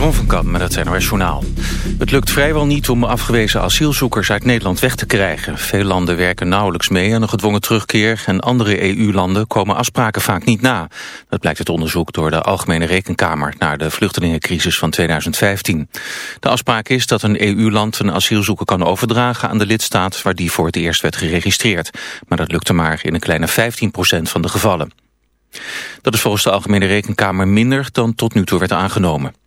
Jeroen van Kam met het Journaal. Het lukt vrijwel niet om afgewezen asielzoekers uit Nederland weg te krijgen. Veel landen werken nauwelijks mee aan een gedwongen terugkeer... en andere EU-landen komen afspraken vaak niet na. Dat blijkt uit onderzoek door de Algemene Rekenkamer... naar de vluchtelingencrisis van 2015. De afspraak is dat een EU-land een asielzoeker kan overdragen... aan de lidstaat waar die voor het eerst werd geregistreerd. Maar dat lukte maar in een kleine 15% van de gevallen. Dat is volgens de Algemene Rekenkamer minder dan tot nu toe werd aangenomen.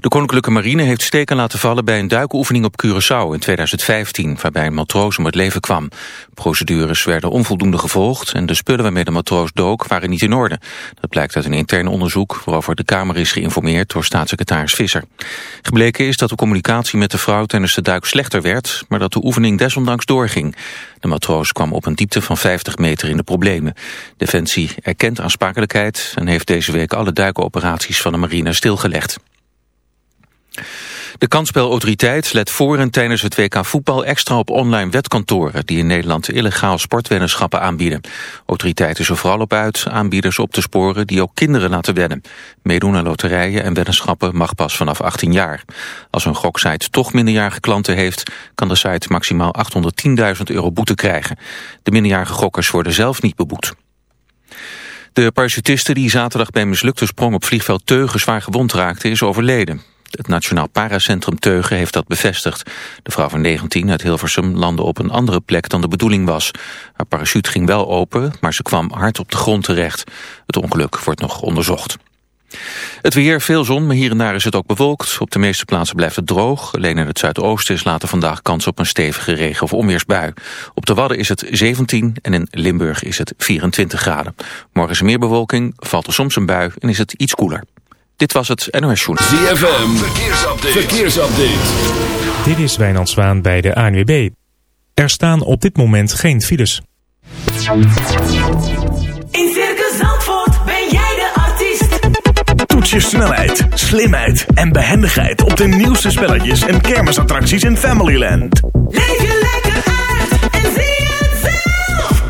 De Koninklijke Marine heeft steken laten vallen bij een duikoefening op Curaçao in 2015, waarbij een matroos om het leven kwam. Procedures werden onvoldoende gevolgd en de spullen waarmee de matroos dook waren niet in orde. Dat blijkt uit een intern onderzoek waarover de Kamer is geïnformeerd door staatssecretaris Visser. Gebleken is dat de communicatie met de vrouw tijdens de duik slechter werd, maar dat de oefening desondanks doorging. De matroos kwam op een diepte van 50 meter in de problemen. Defensie erkent aansprakelijkheid en heeft deze week alle duikoperaties van de marine stilgelegd. De kansspelautoriteit let voor en tijdens het WK voetbal extra op online wetkantoren die in Nederland illegaal sportweddenschappen aanbieden. Autoriteit is er vooral op uit aanbieders op te sporen die ook kinderen laten wedden. Meedoen aan loterijen en weddenschappen mag pas vanaf 18 jaar. Als een goksite toch minderjarige klanten heeft, kan de site maximaal 810.000 euro boete krijgen. De minderjarige gokkers worden zelf niet beboet. De parachutiste die zaterdag bij mislukte sprong op vliegveld Teugen zwaar gewond raakte is overleden. Het Nationaal Paracentrum Teugen heeft dat bevestigd. De vrouw van 19 uit Hilversum landde op een andere plek dan de bedoeling was. Haar parachute ging wel open, maar ze kwam hard op de grond terecht. Het ongeluk wordt nog onderzocht. Het weer, veel zon, maar hier en daar is het ook bewolkt. Op de meeste plaatsen blijft het droog. Alleen in het zuidoosten is later vandaag kans op een stevige regen- of onweersbui. Op de Wadden is het 17 en in Limburg is het 24 graden. Morgen is er meer bewolking, valt er soms een bui en is het iets koeler. Dit was het NOS Journal. ZFM, verkeersupdate. verkeersupdate. Dit is Wijnand Zwaan bij de ANWB. Er staan op dit moment geen files. In Circus Zandvoort ben jij de artiest. Toets je snelheid, slimheid en behendigheid op de nieuwste spelletjes en kermisattracties in Familyland. Leef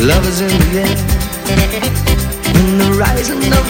Love is in the air. In the rising of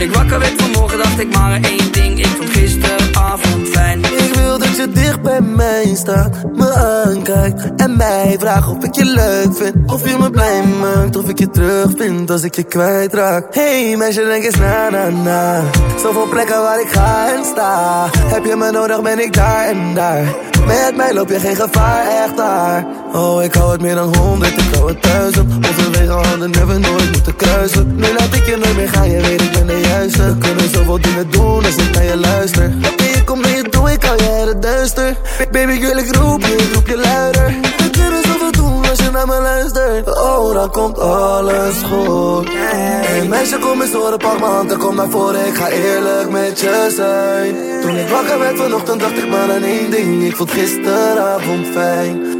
Ik wakker werd vanmorgen, dacht ik maar één ding. Ik vond gisteravond fijn. Ik wil dat je dicht bij mij staat, me aankijkt en mij vraagt of ik je leuk vind. Of je me blij maakt, of ik je terug vind als ik je kwijtraak. Hey meisje, denk eens na na na. Zoveel plekken waar ik ga en sta. Heb je me nodig, ben ik daar en daar. Met mij loop je geen gevaar, echt. Oh, ik hou het meer dan honderd, ik hou het duizend. Onze wegen handen never nooit moeten kruisen. Nu laat ik je nooit meer gaan, je weet ik ben de juiste. Kunnen zoveel dingen doen als ik naar je luister. Oké, ik kom je toe, ik hou je het duister. Baby, girl, ik roep je, ik roep je luider. We kunnen zoveel doen als je naar me luistert. Oh, dan komt alles goed. Hey, meisje, kom eens horen, pak m'n handen, kom naar voren. Ik ga eerlijk met je zijn. Toen ik wakker werd vanochtend, dacht ik maar aan één ding. Ik vond gisteravond fijn.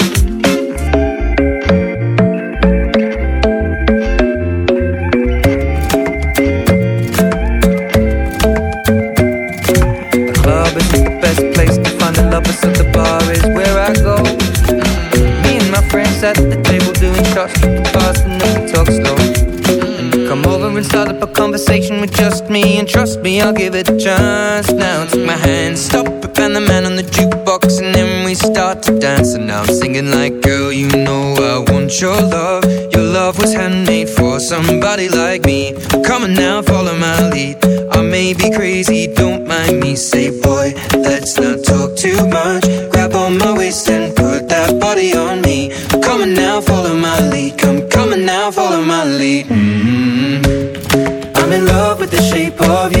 Best place to find the lovers, so the bar is where I go. Me and my friends at the table doing shots, the fast and then we talk slow. Come over and start up a conversation with just me, and trust me, I'll give it a chance. Now take my hand, stop it, and the man on the jukebox, and then we start to dance. And I'm singing like, girl, you know I want your love. Your love was handmade for somebody like me. Come on now, follow my lead. I may be crazy, don't mind me. Say, boy, let's not talk too much. Grab on my waist and put that body on me. Come on now, follow my lead. Come, come on now, follow my lead. mm I'm in love with the shape of you.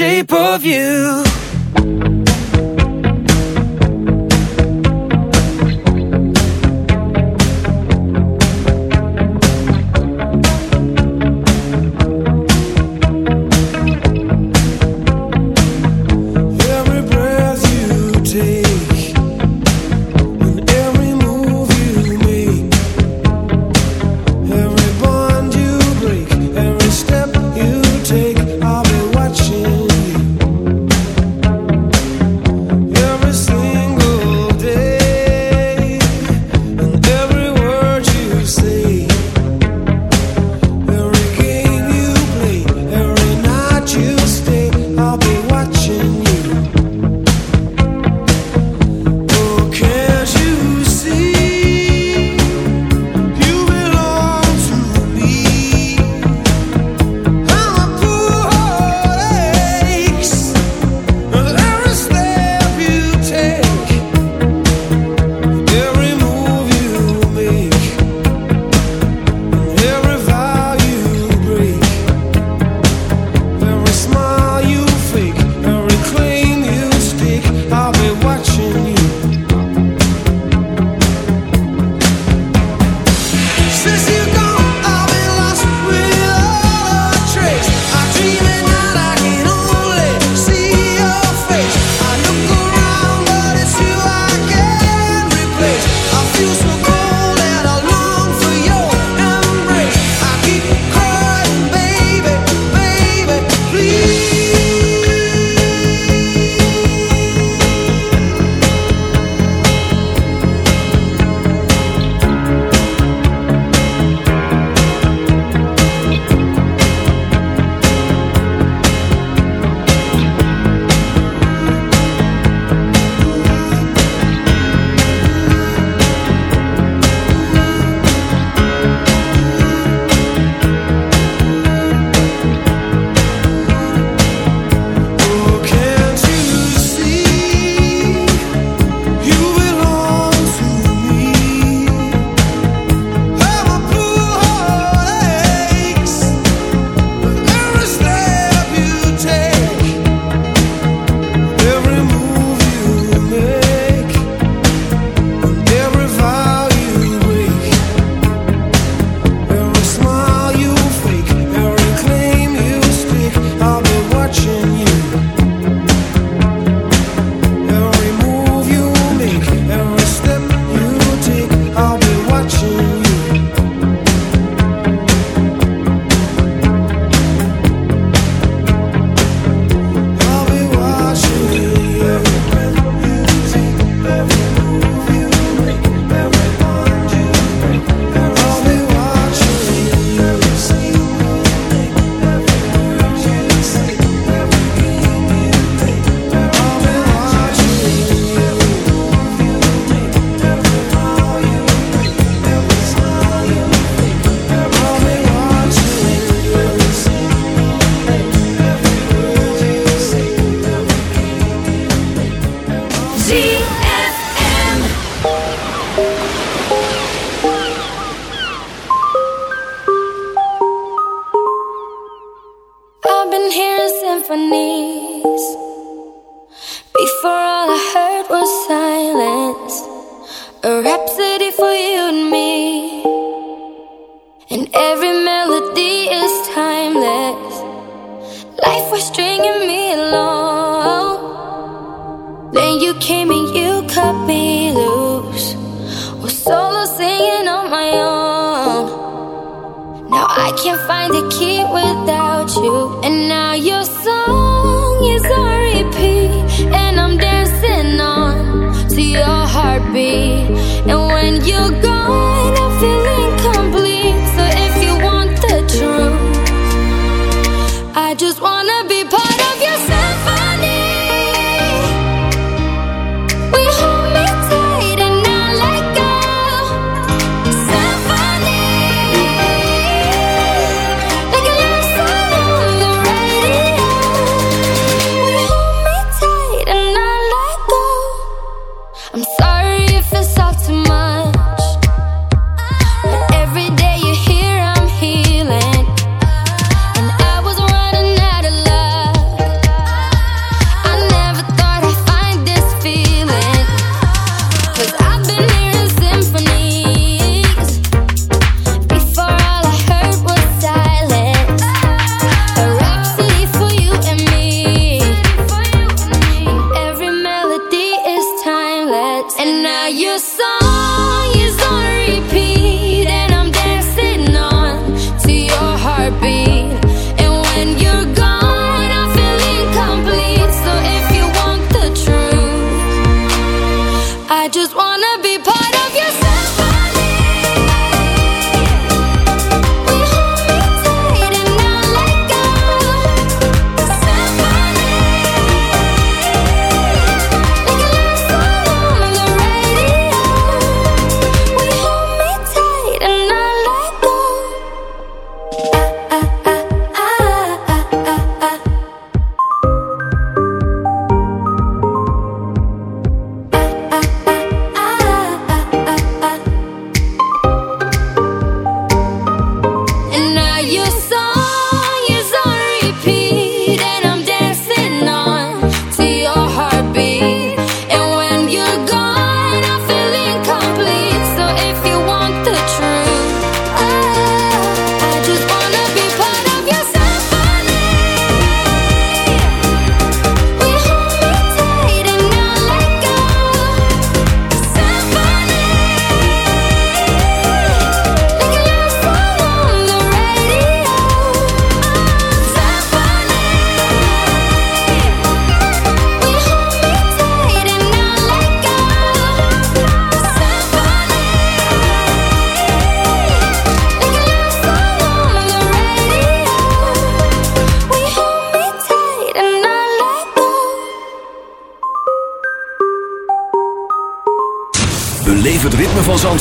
Shape of you.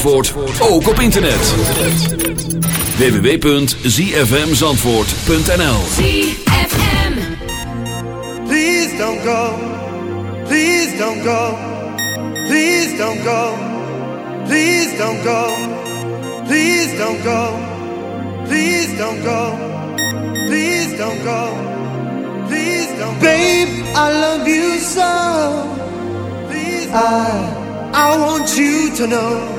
Zandvoort ook op internet. www.zfmzandvoort.nl ZFM Please don't go. Please don't go. Please don't go. Please don't go. Please don't go. Please don't go. Please don't go. Please don't go. Babe, I love you so. Please I I want you to know.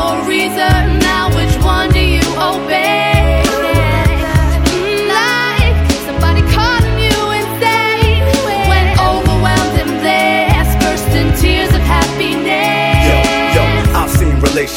Or reason.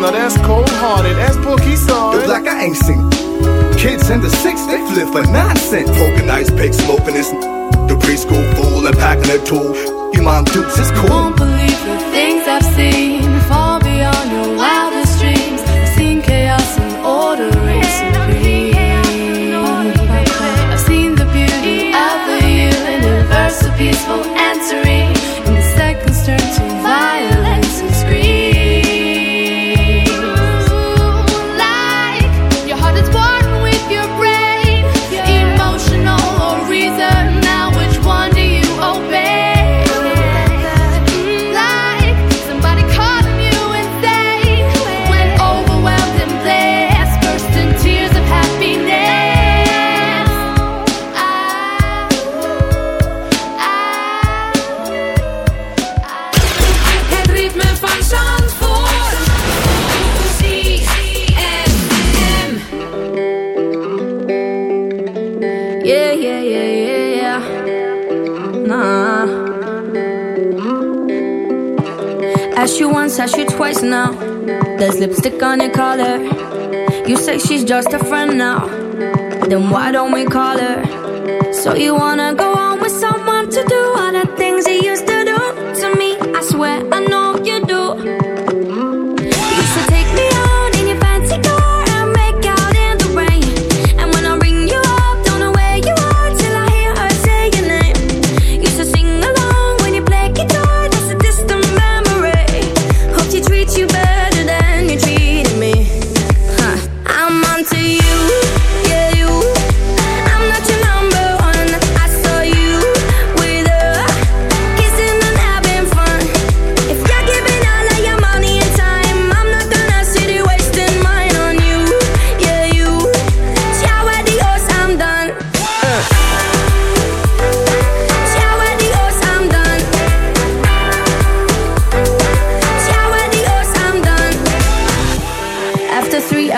Now that's cold hearted. That's Pookie Star. The black I ain't seen. Kids in the six, they flip for nonsense. Poking ice pick, smoking this. The preschool fool and packing a tool. Your mom dukes is cool. Won't believe the things I've seen far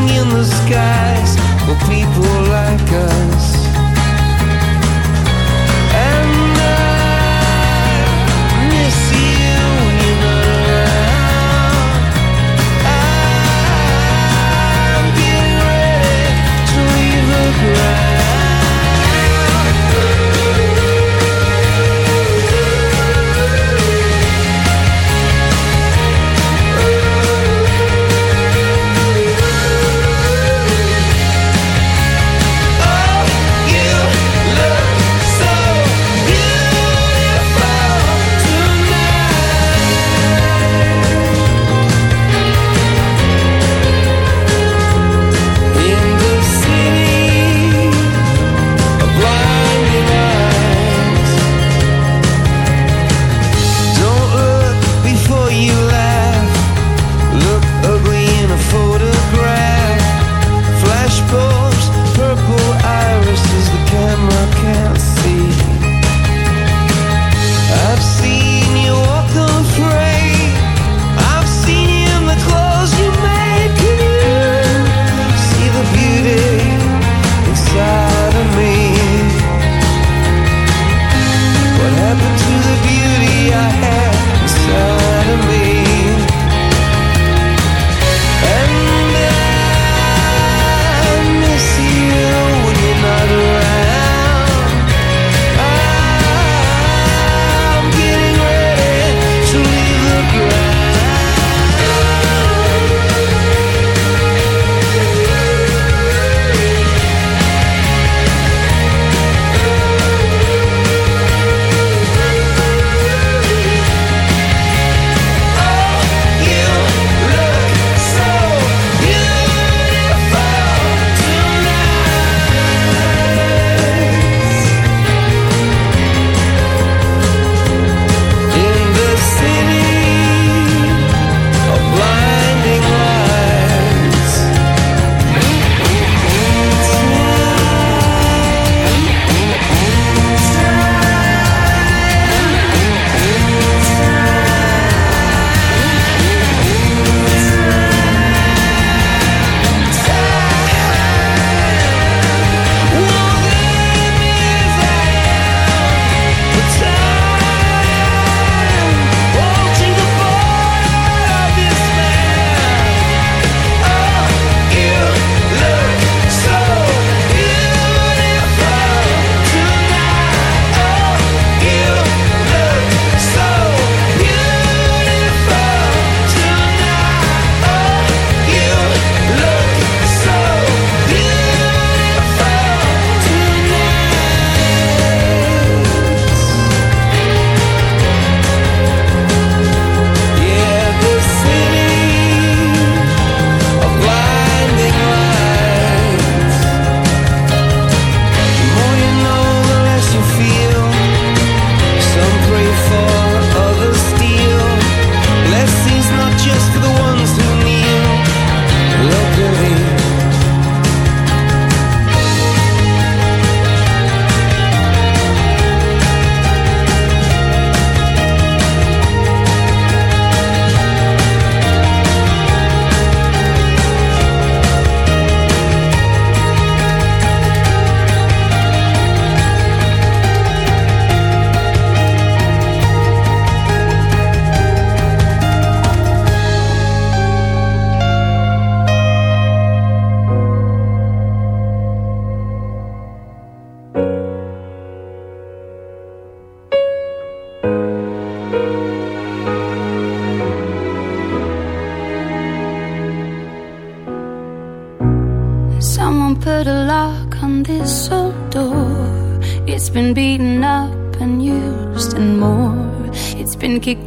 In the skies for people like us.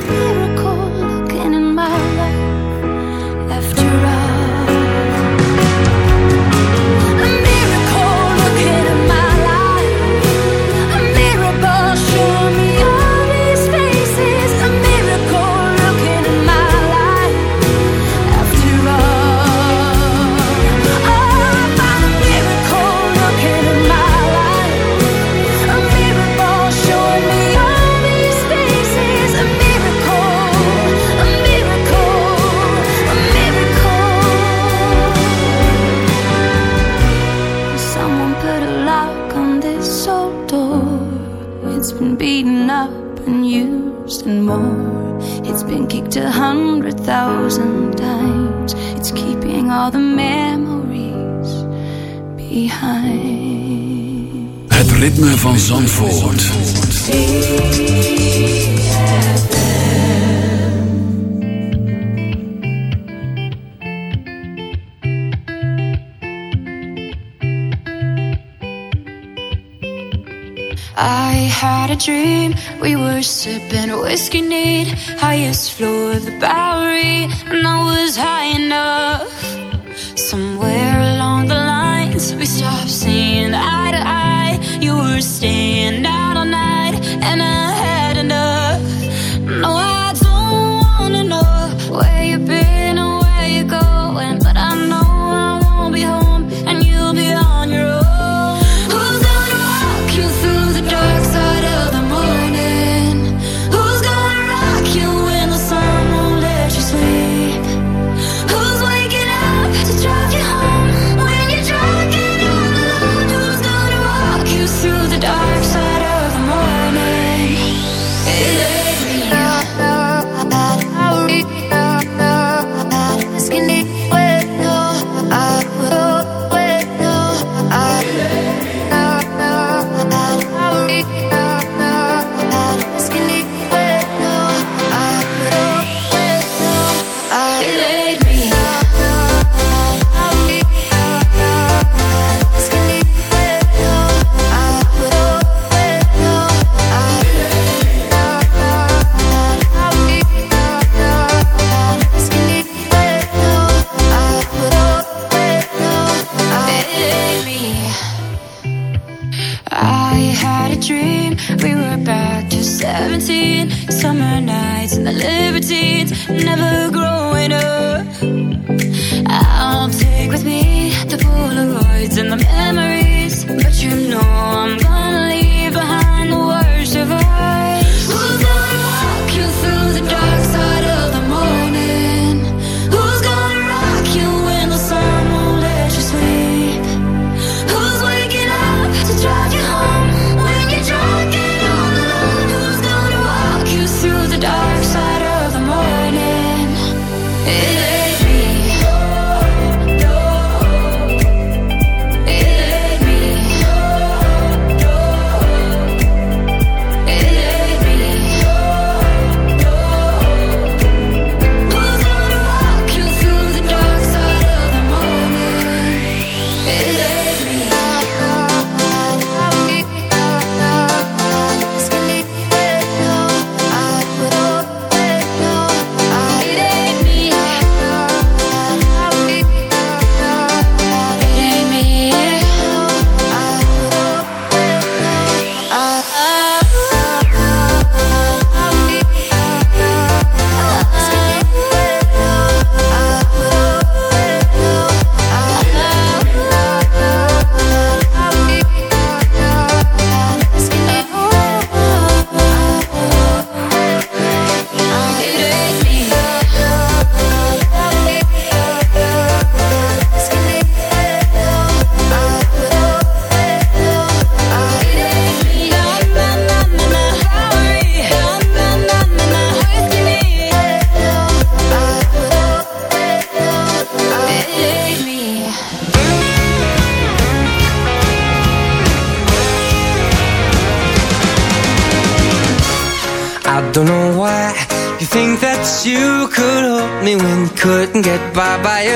Spirit. van Zandvoort. I had a dream, we were sipping whiskey neat. Highest floor of the Bowery, and I was high enough.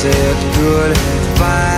said goodbye.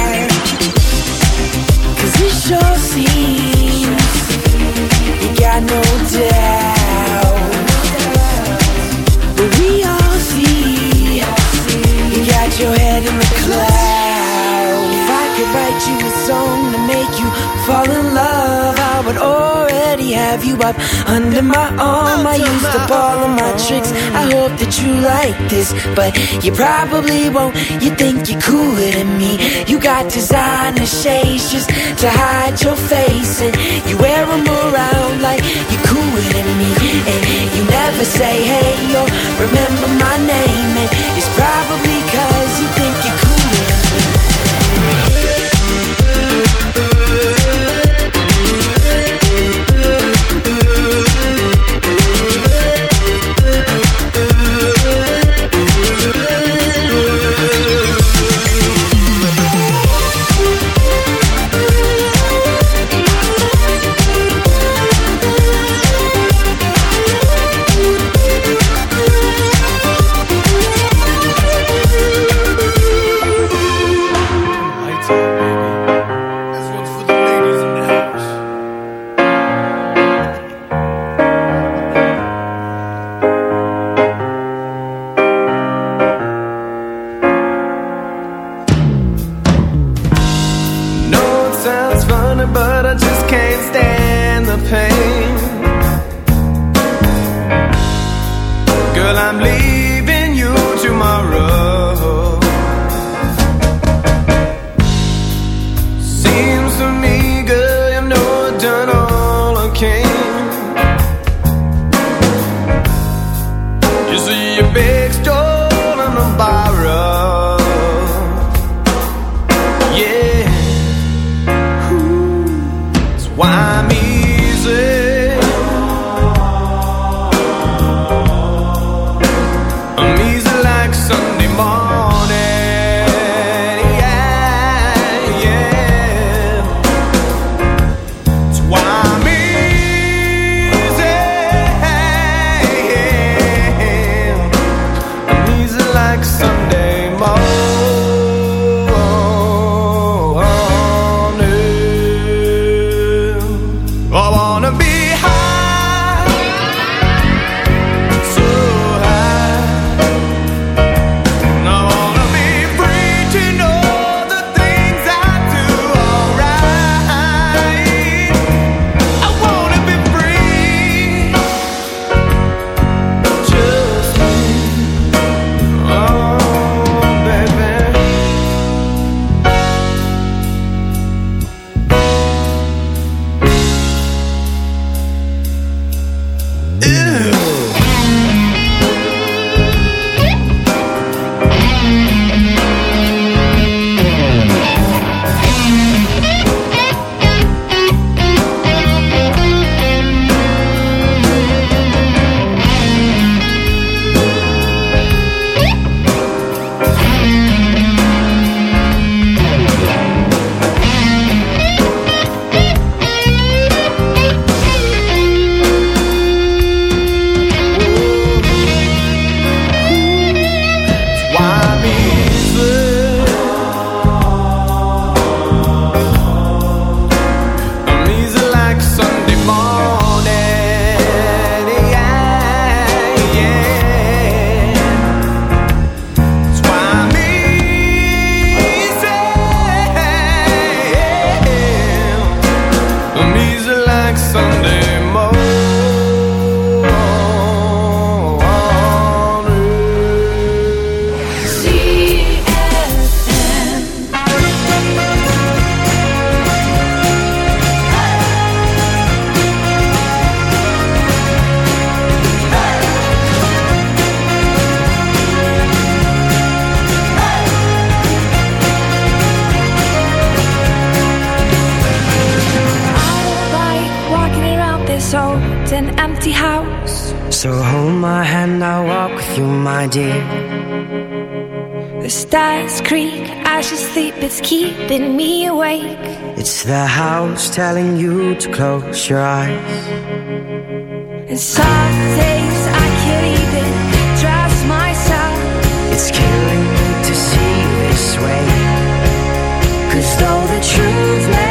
Fall in love, I would already have you up under my arm. I used up all of my tricks. I hope that you like this, but you probably won't. You think you're cooler than me. You got designer shades just to hide your face, and you wear them around like you're cooler than me. And you never say hey or remember my name, you to close your eyes. And some days I can't even trust myself. It's killing me to see you this way. Cause though the truth may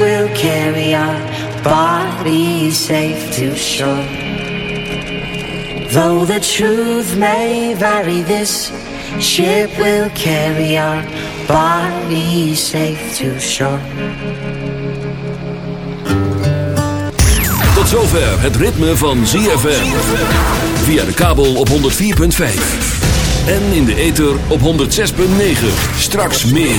will carry our bodies safe to shore. Though the truth may vary, this ship will carry our bodies safe to shore. Tot zover het ritme van ZFM. Via de kabel op 104.5. En in de ether op 106.9. Straks meer.